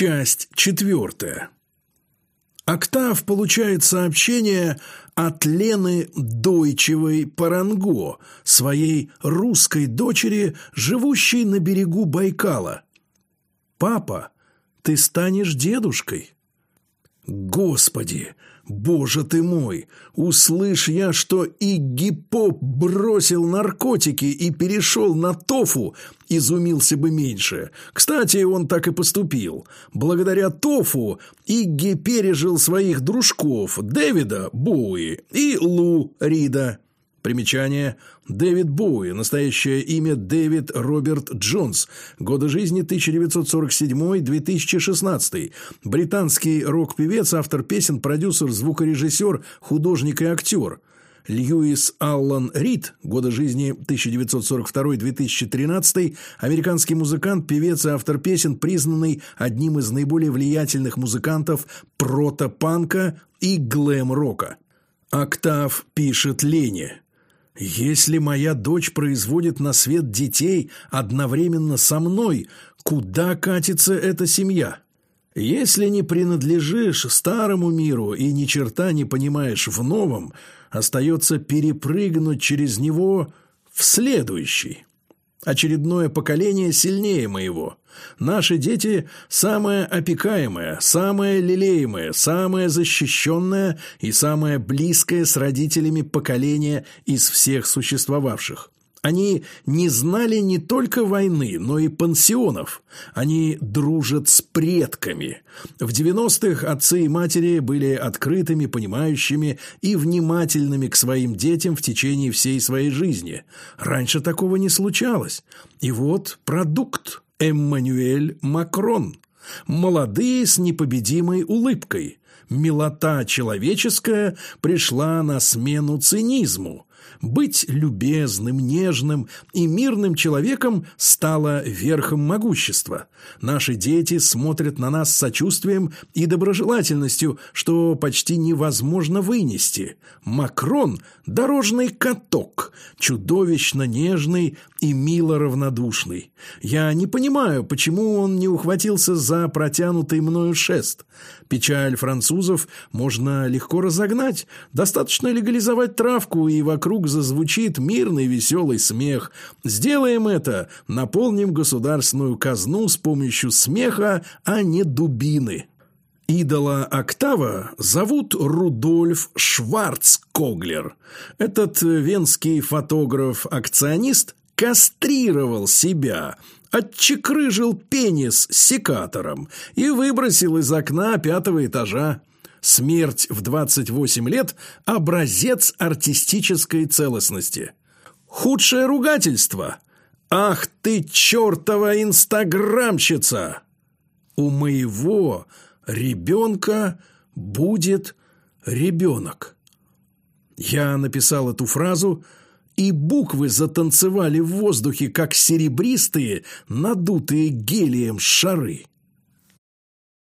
Часть четвертая. Октав получает сообщение от Лены Дойчевой Паранго, своей русской дочери, живущей на берегу Байкала. «Папа, ты станешь дедушкой». Господи, Боже ты мой! Услышь я, что и Гиппоп бросил наркотики и перешел на тофу, изумился бы меньше. Кстати, он так и поступил. Благодаря тофу Игги пережил своих дружков Дэвида Боуи и Лу Рида. Примечание. Дэвид Боуи. Настоящее имя Дэвид Роберт Джонс. Годы жизни 1947-2016. Британский рок-певец, автор песен, продюсер, звукорежиссер, художник и актер. Льюис Аллан Рид, годы жизни 1942-2013, американский музыкант, певец и автор песен, признанный одним из наиболее влиятельных музыкантов прото-панка и глэм-рока. Октав пишет Лене. Если моя дочь производит на свет детей одновременно со мной, куда катится эта семья? Если не принадлежишь старому миру и ни черта не понимаешь в новом, остается перепрыгнуть через него в следующий. Очередное поколение сильнее моего. Наши дети – самое опекаемое, самое лелеемое, самое защищенное и самое близкое с родителями поколение из всех существовавших. Они не знали не только войны, но и пансионов. Они дружат с предками. В 90-х отцы и матери были открытыми, понимающими и внимательными к своим детям в течение всей своей жизни. Раньше такого не случалось. И вот продукт – Эммануэль Макрон. Молодые с непобедимой улыбкой. Милота человеческая пришла на смену цинизму. Быть любезным, нежным и мирным человеком стало верхом могущества. Наши дети смотрят на нас с сочувствием и доброжелательностью, что почти невозможно вынести. Макрон – дорожный каток, чудовищно нежный и мило равнодушный. Я не понимаю, почему он не ухватился за протянутый мною шест. Печаль французов можно легко разогнать. Достаточно легализовать травку, и вокруг зазвучит мирный веселый смех. Сделаем это, наполним государственную казну с помощью смеха, а не дубины. Идола Октава зовут Рудольф Шварцкоглер. Этот венский фотограф-акционист кастрировал себя – отчекрыжил пенис секатором и выбросил из окна пятого этажа. Смерть в 28 лет – образец артистической целостности. Худшее ругательство. «Ах ты, чертова инстаграмщица!» У моего ребенка будет ребенок. Я написал эту фразу – и буквы затанцевали в воздухе, как серебристые, надутые гелием шары.